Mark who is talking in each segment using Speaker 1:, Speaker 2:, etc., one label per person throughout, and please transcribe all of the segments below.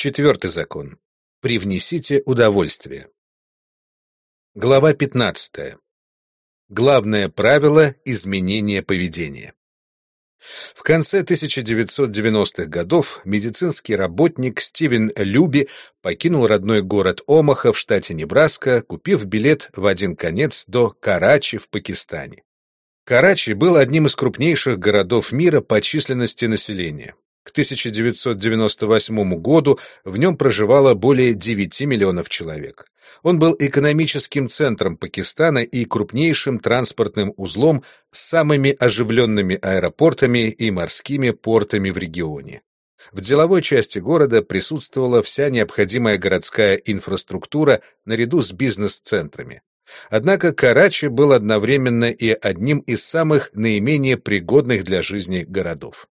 Speaker 1: Четвертый закон. Привнесите удовольствие. Глава 15. Главное правило изменения поведения. В конце 1990-х годов медицинский работник Стивен Люби покинул родной город Омаха в штате Небраска, купив билет в один конец до Карачи в Пакистане. Карачи был одним из крупнейших городов мира по численности населения. К 1998 году в нем проживало более 9 миллионов человек. Он был экономическим центром Пакистана и крупнейшим транспортным узлом с самыми оживленными аэропортами и морскими портами в регионе. В деловой части города присутствовала вся необходимая городская инфраструктура наряду с бизнес-центрами. Однако Карачи был одновременно и одним из самых наименее пригодных для жизни городов.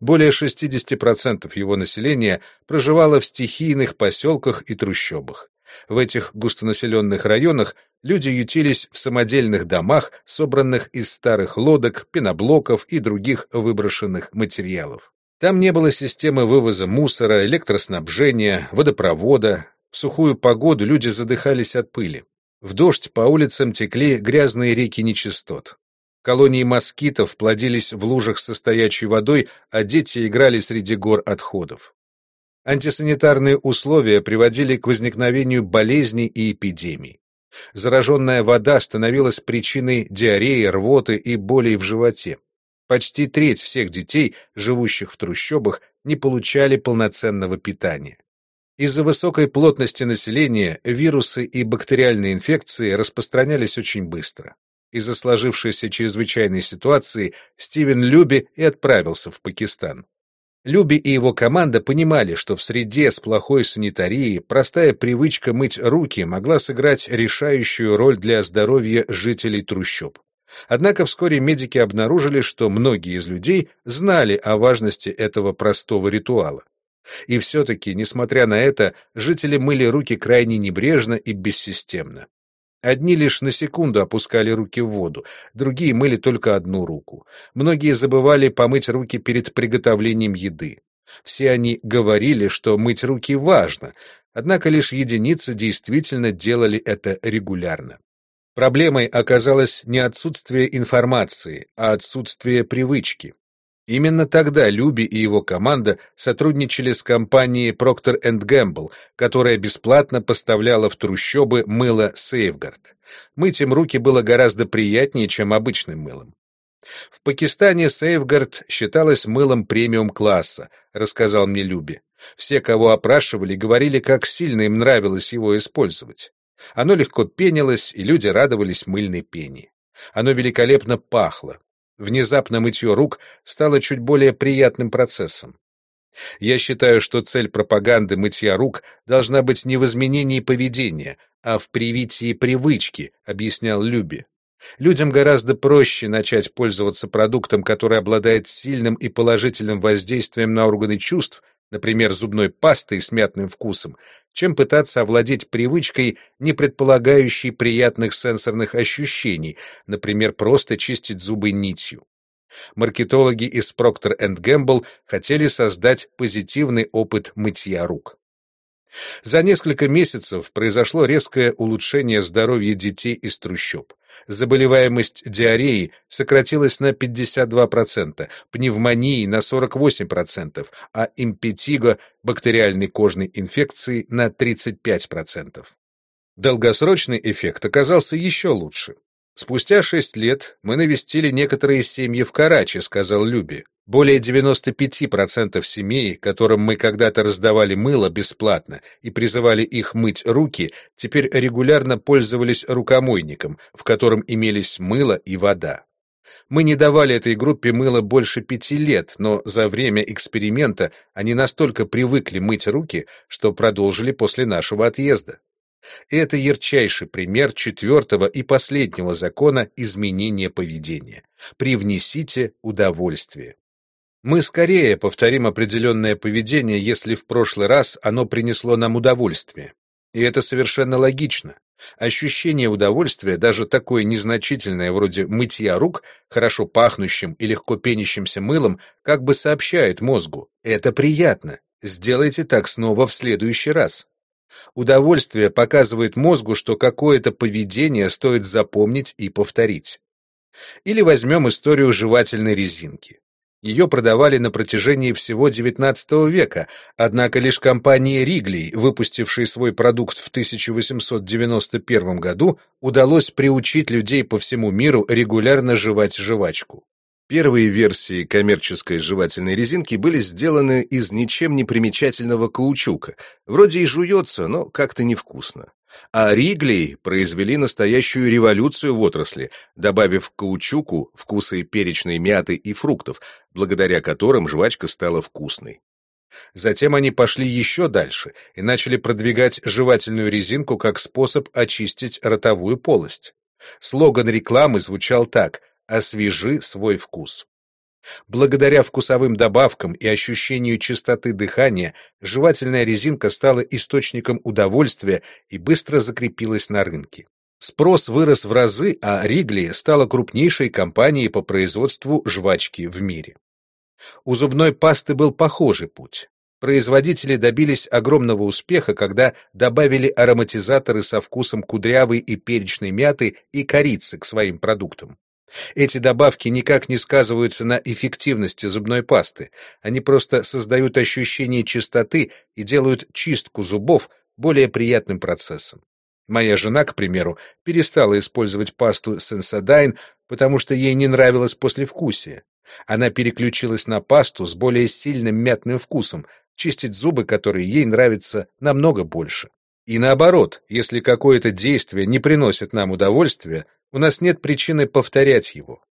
Speaker 1: Более 60% его населения проживало в стихийных поселках и трущобах. В этих густонаселенных районах люди ютились в самодельных домах, собранных из старых лодок, пеноблоков и других выброшенных материалов. Там не было системы вывоза мусора, электроснабжения, водопровода. В сухую погоду люди задыхались от пыли. В дождь по улицам текли грязные реки нечистот. Колонии москитов плодились в лужах со стоячей водой, а дети играли среди гор отходов. Антисанитарные условия приводили к возникновению болезней и эпидемий. Зараженная вода становилась причиной диареи, рвоты и болей в животе. Почти треть всех детей, живущих в трущобах, не получали полноценного питания. Из-за высокой плотности населения вирусы и бактериальные инфекции распространялись очень быстро. Из-за сложившейся чрезвычайной ситуации Стивен Люби и отправился в Пакистан. Люби и его команда понимали, что в среде с плохой санитарией простая привычка мыть руки могла сыграть решающую роль для здоровья жителей трущоб. Однако вскоре медики обнаружили, что многие из людей знали о важности этого простого ритуала. И все-таки, несмотря на это, жители мыли руки крайне небрежно и бессистемно. Одни лишь на секунду опускали руки в воду, другие мыли только одну руку. Многие забывали помыть руки перед приготовлением еды. Все они говорили, что мыть руки важно, однако лишь единицы действительно делали это регулярно. Проблемой оказалось не отсутствие информации, а отсутствие привычки. Именно тогда Люби и его команда сотрудничали с компанией Procter Gamble, которая бесплатно поставляла в трущобы мыло Safeguard. Мыть им руки было гораздо приятнее, чем обычным мылом. В Пакистане Safeguard считалось мылом премиум-класса, рассказал мне Люби. Все, кого опрашивали, говорили, как сильно им нравилось его использовать. Оно легко пенилось, и люди радовались мыльной пене. Оно великолепно пахло. Внезапно мытье рук стало чуть более приятным процессом. Я считаю, что цель пропаганды мытья рук должна быть не в изменении поведения, а в привитии привычки, объяснял Люби. Людям гораздо проще начать пользоваться продуктом, который обладает сильным и положительным воздействием на органы чувств, например, зубной пастой с мятным вкусом, чем пытаться овладеть привычкой, не предполагающей приятных сенсорных ощущений, например, просто чистить зубы нитью. Маркетологи из Procter Gamble хотели создать позитивный опыт мытья рук. За несколько месяцев произошло резкое улучшение здоровья детей из трущоб. Заболеваемость диареей сократилась на 52%, пневмонии на 48%, а импетиго бактериальной кожной инфекции на 35%. Долгосрочный эффект оказался еще лучше. Спустя шесть лет мы навестили некоторые семьи в Карачи, сказал Люби. Более 95% семей, которым мы когда-то раздавали мыло бесплатно и призывали их мыть руки, теперь регулярно пользовались рукомойником, в котором имелись мыло и вода. Мы не давали этой группе мыла больше пяти лет, но за время эксперимента они настолько привыкли мыть руки, что продолжили после нашего отъезда. Это ярчайший пример четвертого и последнего закона изменения поведения. Привнесите удовольствие. Мы скорее повторим определенное поведение, если в прошлый раз оно принесло нам удовольствие. И это совершенно логично. Ощущение удовольствия, даже такое незначительное вроде мытья рук, хорошо пахнущим и легко пенящимся мылом, как бы сообщает мозгу «это приятно». сделайте так снова в следующий раз. Удовольствие показывает мозгу, что какое-то поведение стоит запомнить и повторить. Или возьмем историю жевательной резинки. Ее продавали на протяжении всего XIX века, однако лишь компании Ригли, выпустившей свой продукт в 1891 году, удалось приучить людей по всему миру регулярно жевать жвачку. Первые версии коммерческой жевательной резинки были сделаны из ничем не примечательного каучука. Вроде и жуется, но как-то невкусно. А Ригли произвели настоящую революцию в отрасли, добавив к каучуку вкусы перечной мяты и фруктов, благодаря которым жвачка стала вкусной. Затем они пошли еще дальше и начали продвигать жевательную резинку как способ очистить ротовую полость. Слоган рекламы звучал так освежи свой вкус. Благодаря вкусовым добавкам и ощущению чистоты дыхания, жевательная резинка стала источником удовольствия и быстро закрепилась на рынке. Спрос вырос в разы, а Ригли стала крупнейшей компанией по производству жвачки в мире. У зубной пасты был похожий путь. Производители добились огромного успеха, когда добавили ароматизаторы со вкусом кудрявой и перечной мяты и корицы к своим продуктам. Эти добавки никак не сказываются на эффективности зубной пасты, они просто создают ощущение чистоты и делают чистку зубов более приятным процессом. Моя жена, к примеру, перестала использовать пасту Sensodyne, потому что ей не нравилось послевкусие. Она переключилась на пасту с более сильным мятным вкусом, чистить зубы, которые ей нравится намного больше. И наоборот, если какое-то действие не приносит нам удовольствия, у нас нет причины повторять его.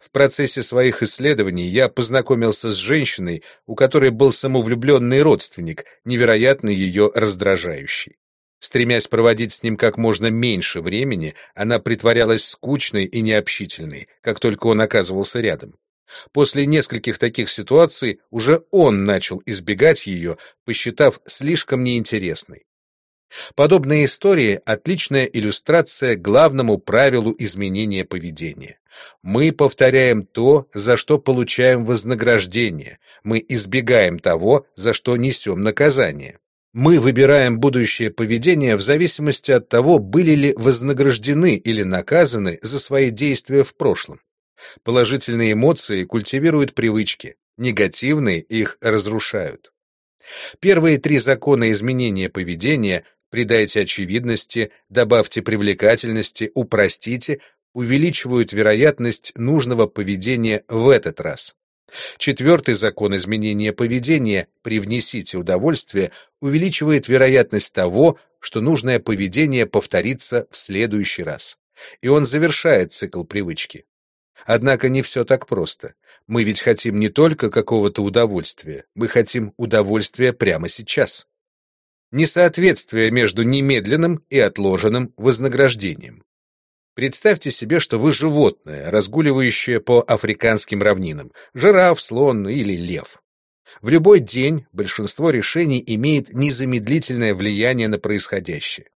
Speaker 1: В процессе своих исследований я познакомился с женщиной, у которой был самовлюбленный родственник, невероятно ее раздражающий. Стремясь проводить с ним как можно меньше времени, она притворялась скучной и необщительной, как только он оказывался рядом. После нескольких таких ситуаций уже он начал избегать ее, посчитав слишком неинтересной. Подобные истории – отличная иллюстрация главному правилу изменения поведения. Мы повторяем то, за что получаем вознаграждение, мы избегаем того, за что несем наказание. Мы выбираем будущее поведение в зависимости от того, были ли вознаграждены или наказаны за свои действия в прошлом. Положительные эмоции культивируют привычки, негативные их разрушают. Первые три закона изменения поведения придайте очевидности, добавьте привлекательности, упростите, увеличивают вероятность нужного поведения в этот раз. Четвертый закон изменения поведения «привнесите удовольствие» увеличивает вероятность того, что нужное поведение повторится в следующий раз. И он завершает цикл привычки. Однако не все так просто. Мы ведь хотим не только какого-то удовольствия, мы хотим удовольствия прямо сейчас несоответствие между немедленным и отложенным вознаграждением. Представьте себе, что вы животное, разгуливающее по африканским равнинам, жираф, слон или лев. В любой день большинство решений имеет незамедлительное влияние на происходящее.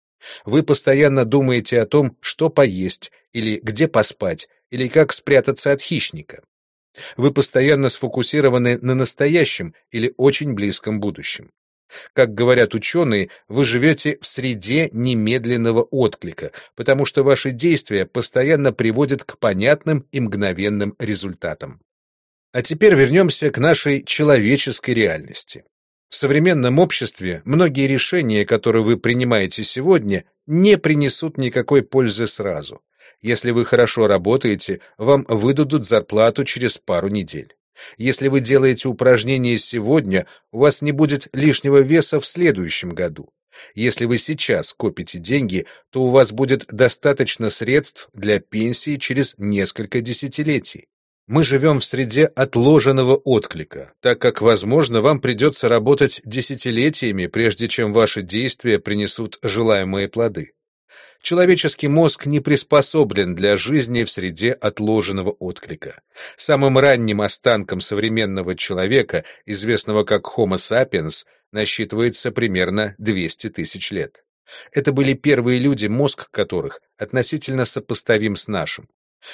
Speaker 1: Вы постоянно думаете о том, что поесть, или где поспать, или как спрятаться от хищника. Вы постоянно сфокусированы на настоящем или очень близком будущем. Как говорят ученые, вы живете в среде немедленного отклика, потому что ваши действия постоянно приводят к понятным и мгновенным результатам. А теперь вернемся к нашей человеческой реальности. В современном обществе многие решения, которые вы принимаете сегодня, не принесут никакой пользы сразу. Если вы хорошо работаете, вам выдадут зарплату через пару недель. Если вы делаете упражнения сегодня, у вас не будет лишнего веса в следующем году. Если вы сейчас копите деньги, то у вас будет достаточно средств для пенсии через несколько десятилетий. Мы живем в среде отложенного отклика, так как, возможно, вам придется работать десятилетиями, прежде чем ваши действия принесут желаемые плоды. Человеческий мозг не приспособлен для жизни в среде отложенного отклика. Самым ранним останком современного человека, известного как Homo sapiens, насчитывается примерно 200 тысяч лет. Это были первые люди, мозг которых относительно сопоставим с нашим.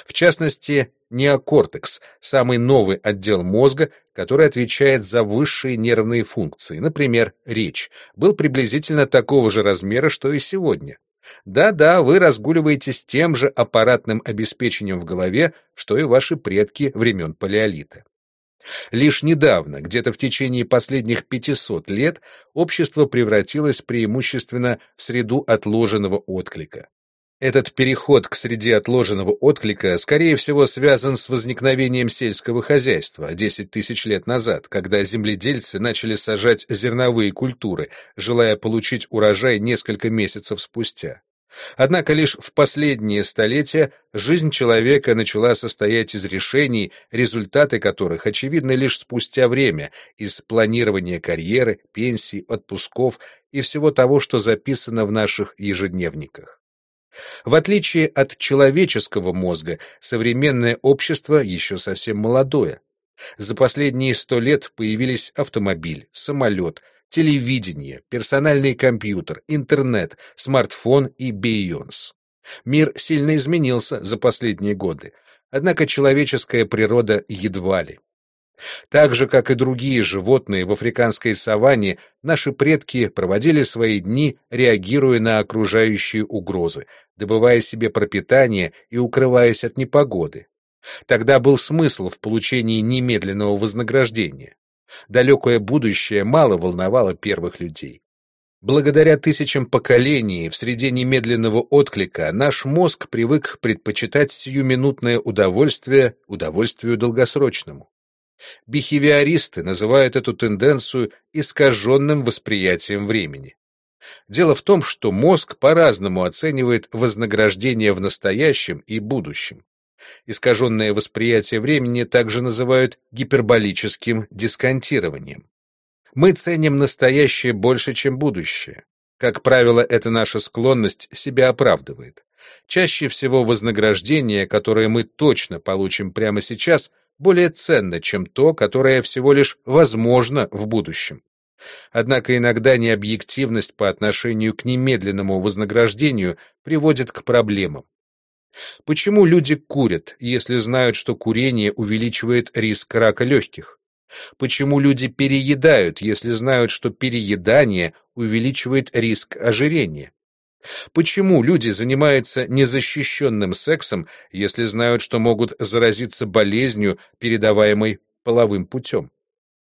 Speaker 1: В частности, неокортекс, самый новый отдел мозга, который отвечает за высшие нервные функции, например, речь, был приблизительно такого же размера, что и сегодня. Да-да, вы разгуливаете с тем же аппаратным обеспечением в голове, что и ваши предки времен Палеолита. Лишь недавно, где-то в течение последних 500 лет, общество превратилось преимущественно в среду отложенного отклика. Этот переход к среде отложенного отклика, скорее всего, связан с возникновением сельского хозяйства 10 тысяч лет назад, когда земледельцы начали сажать зерновые культуры, желая получить урожай несколько месяцев спустя. Однако лишь в последние столетия жизнь человека начала состоять из решений, результаты которых очевидны лишь спустя время, из планирования карьеры, пенсий, отпусков и всего того, что записано в наших ежедневниках. В отличие от человеческого мозга, современное общество еще совсем молодое. За последние сто лет появились автомобиль, самолет, телевидение, персональный компьютер, интернет, смартфон и бейонс. Мир сильно изменился за последние годы, однако человеческая природа едва ли. Так же, как и другие животные в африканской саванне, наши предки проводили свои дни, реагируя на окружающие угрозы, добывая себе пропитание и укрываясь от непогоды. Тогда был смысл в получении немедленного вознаграждения. Далекое будущее мало волновало первых людей. Благодаря тысячам поколений в среде немедленного отклика наш мозг привык предпочитать сиюминутное удовольствие удовольствию долгосрочному. Бихевиористы называют эту тенденцию искаженным восприятием времени. Дело в том, что мозг по-разному оценивает вознаграждение в настоящем и будущем. Искаженное восприятие времени также называют гиперболическим дисконтированием. Мы ценим настоящее больше, чем будущее. Как правило, эта наша склонность себя оправдывает. Чаще всего вознаграждение, которое мы точно получим прямо сейчас – более ценно, чем то, которое всего лишь возможно в будущем. Однако иногда необъективность по отношению к немедленному вознаграждению приводит к проблемам. Почему люди курят, если знают, что курение увеличивает риск рака легких? Почему люди переедают, если знают, что переедание увеличивает риск ожирения? Почему люди занимаются незащищенным сексом, если знают, что могут заразиться болезнью, передаваемой половым путем?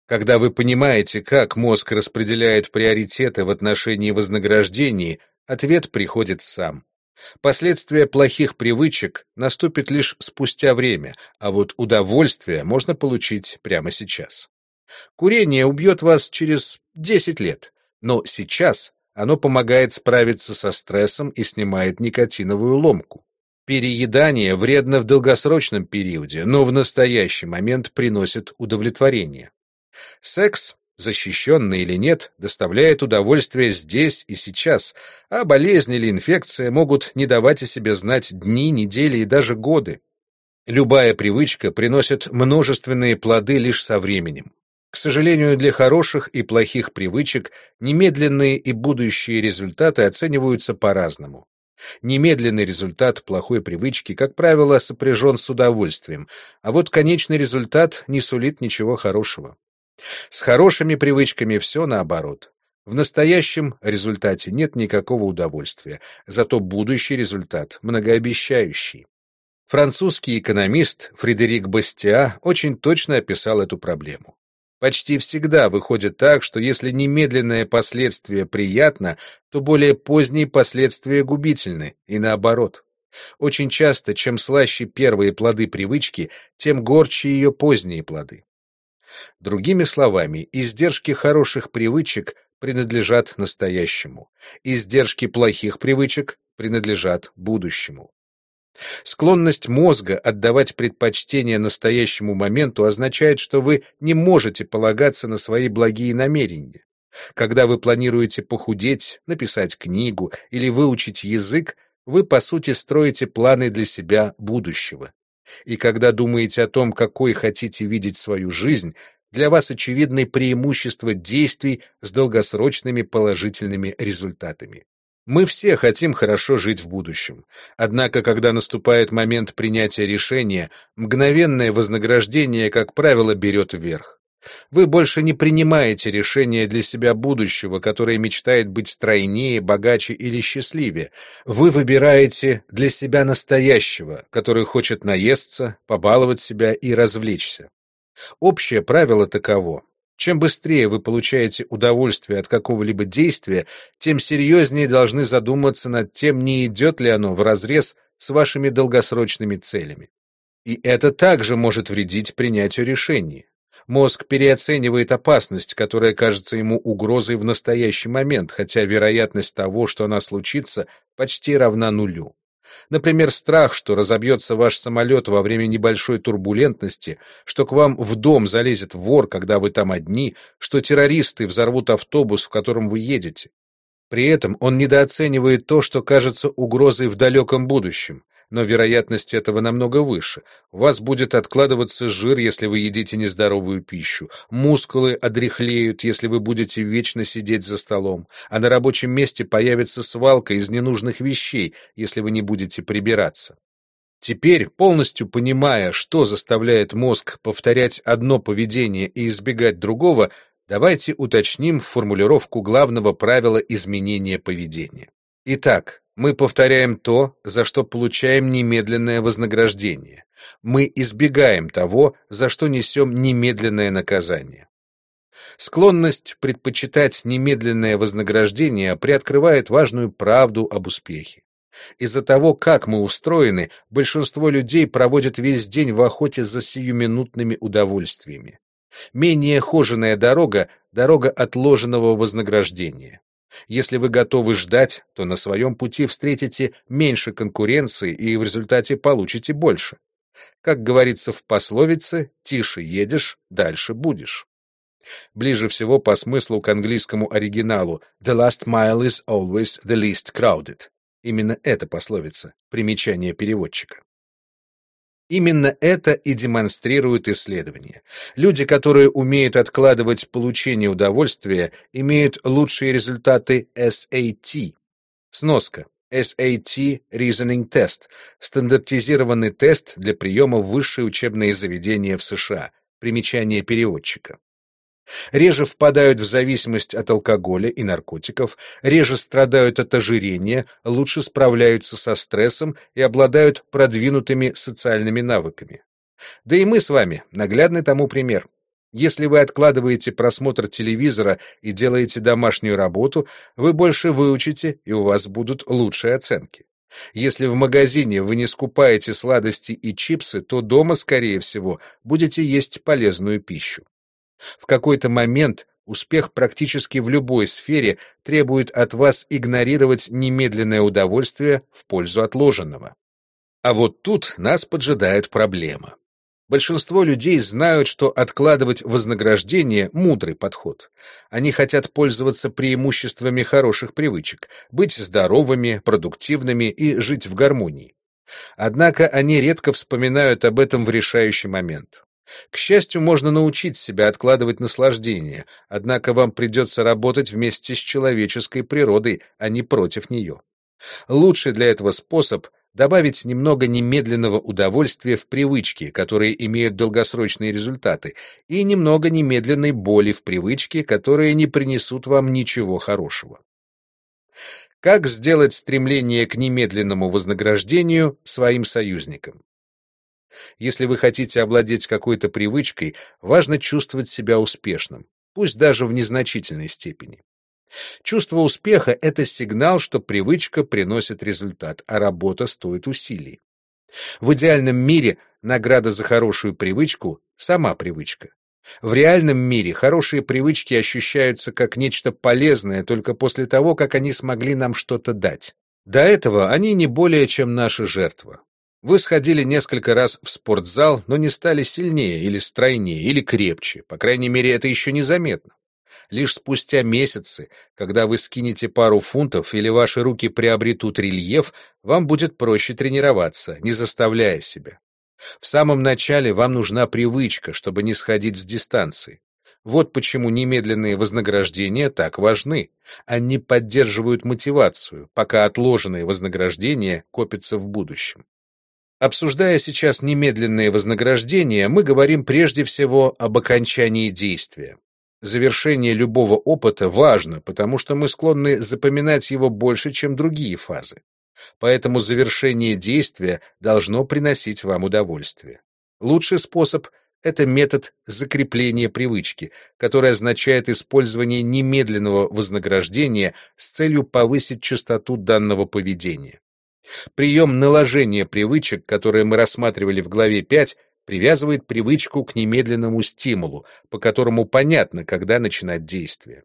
Speaker 1: Когда вы понимаете, как мозг распределяет приоритеты в отношении вознаграждений, ответ приходит сам. Последствия плохих привычек наступят лишь спустя время, а вот удовольствие можно получить прямо сейчас. Курение убьет вас через 10 лет, но сейчас оно помогает справиться со стрессом и снимает никотиновую ломку. Переедание вредно в долгосрочном периоде, но в настоящий момент приносит удовлетворение. Секс, защищенный или нет, доставляет удовольствие здесь и сейчас, а болезнь или инфекция могут не давать о себе знать дни, недели и даже годы. Любая привычка приносит множественные плоды лишь со временем. К сожалению, для хороших и плохих привычек немедленные и будущие результаты оцениваются по-разному. Немедленный результат плохой привычки, как правило, сопряжен с удовольствием, а вот конечный результат не сулит ничего хорошего. С хорошими привычками все наоборот. В настоящем результате нет никакого удовольствия, зато будущий результат многообещающий. Французский экономист Фредерик Бастиа очень точно описал эту проблему. Почти всегда выходит так, что если немедленное последствие приятно, то более поздние последствия губительны, и наоборот. Очень часто, чем слаще первые плоды привычки, тем горче ее поздние плоды. Другими словами, издержки хороших привычек принадлежат настоящему, издержки плохих привычек принадлежат будущему. Склонность мозга отдавать предпочтение настоящему моменту означает, что вы не можете полагаться на свои благие намерения. Когда вы планируете похудеть, написать книгу или выучить язык, вы, по сути, строите планы для себя будущего. И когда думаете о том, какой хотите видеть свою жизнь, для вас очевидны преимущества действий с долгосрочными положительными результатами. Мы все хотим хорошо жить в будущем. Однако, когда наступает момент принятия решения, мгновенное вознаграждение, как правило, берет вверх. Вы больше не принимаете решения для себя будущего, которое мечтает быть стройнее, богаче или счастливее. Вы выбираете для себя настоящего, который хочет наесться, побаловать себя и развлечься. Общее правило таково. Чем быстрее вы получаете удовольствие от какого-либо действия, тем серьезнее должны задуматься над тем, не идет ли оно вразрез с вашими долгосрочными целями. И это также может вредить принятию решений. Мозг переоценивает опасность, которая кажется ему угрозой в настоящий момент, хотя вероятность того, что она случится, почти равна нулю. Например, страх, что разобьется ваш самолет во время небольшой турбулентности, что к вам в дом залезет вор, когда вы там одни, что террористы взорвут автобус, в котором вы едете. При этом он недооценивает то, что кажется угрозой в далеком будущем, но вероятность этого намного выше. У вас будет откладываться жир, если вы едите нездоровую пищу. Мускулы одряхлеют, если вы будете вечно сидеть за столом. А на рабочем месте появится свалка из ненужных вещей, если вы не будете прибираться. Теперь, полностью понимая, что заставляет мозг повторять одно поведение и избегать другого, давайте уточним формулировку главного правила изменения поведения. Итак, мы повторяем то, за что получаем немедленное вознаграждение. Мы избегаем того, за что несем немедленное наказание. Склонность предпочитать немедленное вознаграждение приоткрывает важную правду об успехе. Из-за того, как мы устроены, большинство людей проводят весь день в охоте за сиюминутными удовольствиями. Менее хоженая дорога — дорога отложенного вознаграждения. Если вы готовы ждать, то на своем пути встретите меньше конкуренции и в результате получите больше. Как говорится в пословице, тише едешь, дальше будешь. Ближе всего по смыслу к английскому оригиналу «The last mile is always the least crowded». Именно эта пословица, примечание переводчика. Именно это и демонстрируют исследования. Люди, которые умеют откладывать получение удовольствия, имеют лучшие результаты SAT. Сноска. SAT Reasoning Test – стандартизированный тест для приема в высшее учебное заведение в США. Примечание переводчика реже впадают в зависимость от алкоголя и наркотиков, реже страдают от ожирения, лучше справляются со стрессом и обладают продвинутыми социальными навыками. Да и мы с вами наглядный тому пример. Если вы откладываете просмотр телевизора и делаете домашнюю работу, вы больше выучите, и у вас будут лучшие оценки. Если в магазине вы не скупаете сладости и чипсы, то дома, скорее всего, будете есть полезную пищу. В какой-то момент успех практически в любой сфере требует от вас игнорировать немедленное удовольствие в пользу отложенного. А вот тут нас поджидает проблема. Большинство людей знают, что откладывать вознаграждение – мудрый подход. Они хотят пользоваться преимуществами хороших привычек, быть здоровыми, продуктивными и жить в гармонии. Однако они редко вспоминают об этом в решающий момент. К счастью, можно научить себя откладывать наслаждение, однако вам придется работать вместе с человеческой природой, а не против нее. Лучший для этого способ — добавить немного немедленного удовольствия в привычки, которые имеют долгосрочные результаты, и немного немедленной боли в привычки, которые не принесут вам ничего хорошего. Как сделать стремление к немедленному вознаграждению своим союзником? Если вы хотите овладеть какой-то привычкой, важно чувствовать себя успешным, пусть даже в незначительной степени. Чувство успеха — это сигнал, что привычка приносит результат, а работа стоит усилий. В идеальном мире награда за хорошую привычку — сама привычка. В реальном мире хорошие привычки ощущаются как нечто полезное только после того, как они смогли нам что-то дать. До этого они не более чем наша жертва. Вы сходили несколько раз в спортзал, но не стали сильнее или стройнее, или крепче. По крайней мере, это еще незаметно. Лишь спустя месяцы, когда вы скинете пару фунтов или ваши руки приобретут рельеф, вам будет проще тренироваться, не заставляя себя. В самом начале вам нужна привычка, чтобы не сходить с дистанции. Вот почему немедленные вознаграждения так важны. Они поддерживают мотивацию, пока отложенные вознаграждения копятся в будущем. Обсуждая сейчас немедленные вознаграждения, мы говорим прежде всего об окончании действия. Завершение любого опыта важно, потому что мы склонны запоминать его больше, чем другие фазы. Поэтому завершение действия должно приносить вам удовольствие. Лучший способ — это метод закрепления привычки, который означает использование немедленного вознаграждения с целью повысить частоту данного поведения. Прием наложения привычек, который мы рассматривали в главе 5, привязывает привычку к немедленному стимулу, по которому понятно, когда начинать действие.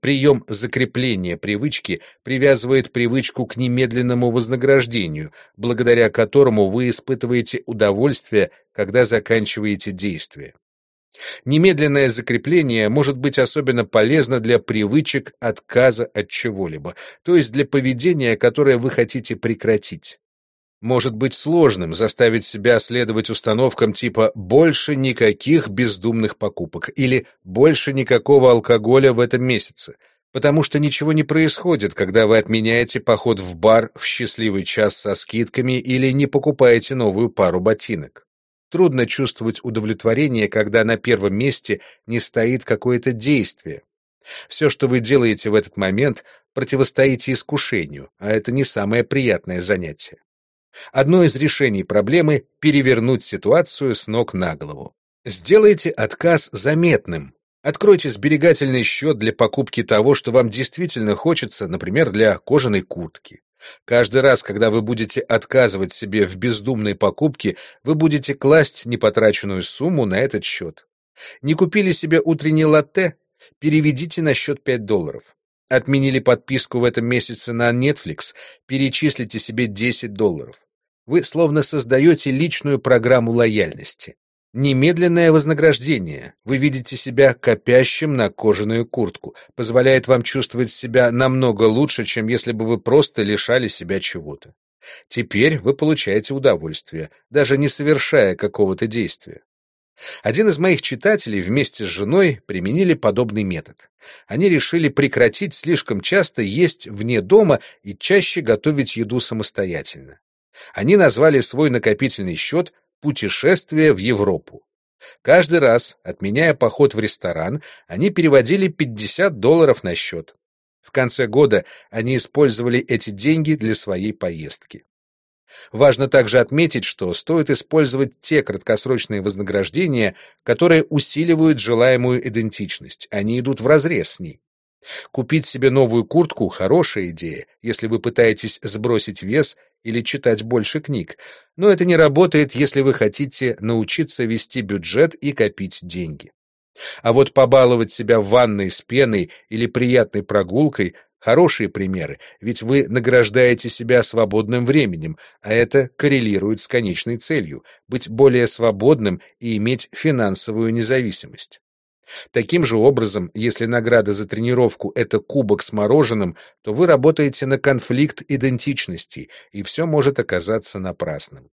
Speaker 1: Прием закрепления привычки привязывает привычку к немедленному вознаграждению, благодаря которому вы испытываете удовольствие, когда заканчиваете действие. Немедленное закрепление может быть особенно полезно для привычек отказа от чего-либо, то есть для поведения, которое вы хотите прекратить. Может быть сложным заставить себя следовать установкам типа «больше никаких бездумных покупок» или «больше никакого алкоголя в этом месяце», потому что ничего не происходит, когда вы отменяете поход в бар в счастливый час со скидками или не покупаете новую пару ботинок. Трудно чувствовать удовлетворение, когда на первом месте не стоит какое-то действие. Все, что вы делаете в этот момент, противостоите искушению, а это не самое приятное занятие. Одно из решений проблемы — перевернуть ситуацию с ног на голову. Сделайте отказ заметным. Откройте сберегательный счет для покупки того, что вам действительно хочется, например, для кожаной куртки. Каждый раз, когда вы будете отказывать себе в бездумной покупке, вы будете класть непотраченную сумму на этот счет. Не купили себе утренний латте? Переведите на счет 5 долларов. Отменили подписку в этом месяце на Netflix, перечислите себе 10 долларов. Вы словно создаете личную программу лояльности. Немедленное вознаграждение. Вы видите себя копящим на кожаную куртку. Позволяет вам чувствовать себя намного лучше, чем если бы вы просто лишали себя чего-то. Теперь вы получаете удовольствие, даже не совершая какого-то действия. Один из моих читателей вместе с женой применили подобный метод. Они решили прекратить слишком часто есть вне дома и чаще готовить еду самостоятельно. Они назвали свой накопительный счет «Путешествие в Европу». Каждый раз, отменяя поход в ресторан, они переводили 50 долларов на счет. В конце года они использовали эти деньги для своей поездки. Важно также отметить, что стоит использовать те краткосрочные вознаграждения, которые усиливают желаемую идентичность, они идут вразрез с ней. Купить себе новую куртку – хорошая идея, если вы пытаетесь сбросить вес или читать больше книг, но это не работает, если вы хотите научиться вести бюджет и копить деньги. А вот побаловать себя ванной с пеной или приятной прогулкой Хорошие примеры, ведь вы награждаете себя свободным временем, а это коррелирует с конечной целью — быть более свободным и иметь финансовую независимость. Таким же образом, если награда за тренировку — это кубок с мороженым, то вы работаете на конфликт идентичности, и все может оказаться напрасным.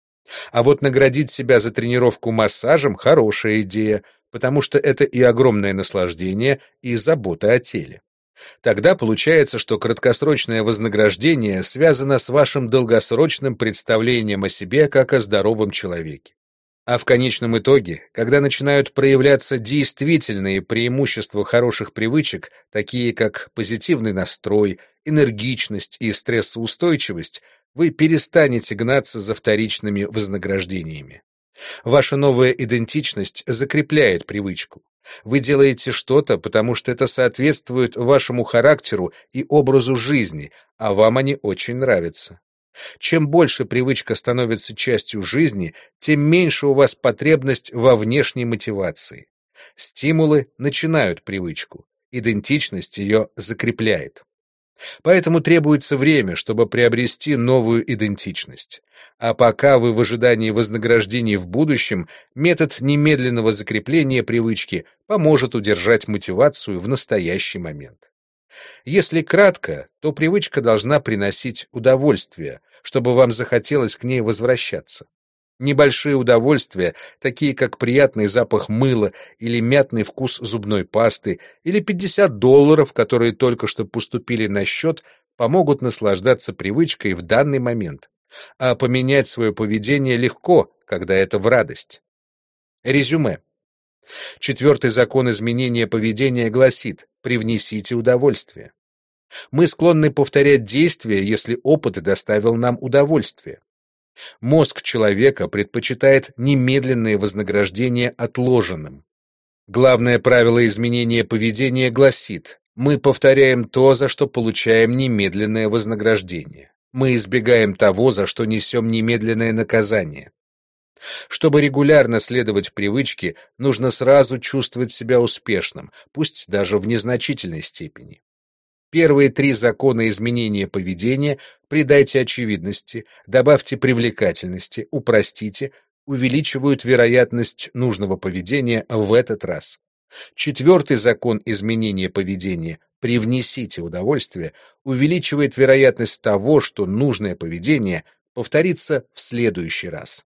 Speaker 1: А вот наградить себя за тренировку массажем — хорошая идея, потому что это и огромное наслаждение, и забота о теле. Тогда получается, что краткосрочное вознаграждение связано с вашим долгосрочным представлением о себе как о здоровом человеке. А в конечном итоге, когда начинают проявляться действительные преимущества хороших привычек, такие как позитивный настрой, энергичность и стрессоустойчивость, вы перестанете гнаться за вторичными вознаграждениями. Ваша новая идентичность закрепляет привычку. Вы делаете что-то, потому что это соответствует вашему характеру и образу жизни, а вам они очень нравятся. Чем больше привычка становится частью жизни, тем меньше у вас потребность во внешней мотивации. Стимулы начинают привычку, идентичность ее закрепляет. Поэтому требуется время, чтобы приобрести новую идентичность. А пока вы в ожидании вознаграждений в будущем, метод немедленного закрепления привычки поможет удержать мотивацию в настоящий момент. Если кратко, то привычка должна приносить удовольствие, чтобы вам захотелось к ней возвращаться. Небольшие удовольствия, такие как приятный запах мыла или мятный вкус зубной пасты, или 50 долларов, которые только что поступили на счет, помогут наслаждаться привычкой в данный момент. А поменять свое поведение легко, когда это в радость. Резюме. Четвертый закон изменения поведения гласит «привнесите удовольствие». Мы склонны повторять действия, если опыт доставил нам удовольствие. Мозг человека предпочитает немедленное вознаграждение отложенным. Главное правило изменения поведения гласит, мы повторяем то, за что получаем немедленное вознаграждение. Мы избегаем того, за что несем немедленное наказание. Чтобы регулярно следовать привычке, нужно сразу чувствовать себя успешным, пусть даже в незначительной степени. Первые три закона изменения поведения придайте очевидности, добавьте привлекательности, упростите, увеличивают вероятность нужного поведения в этот раз. Четвертый закон изменения поведения привнесите удовольствие, увеличивает вероятность того, что нужное поведение повторится в следующий раз.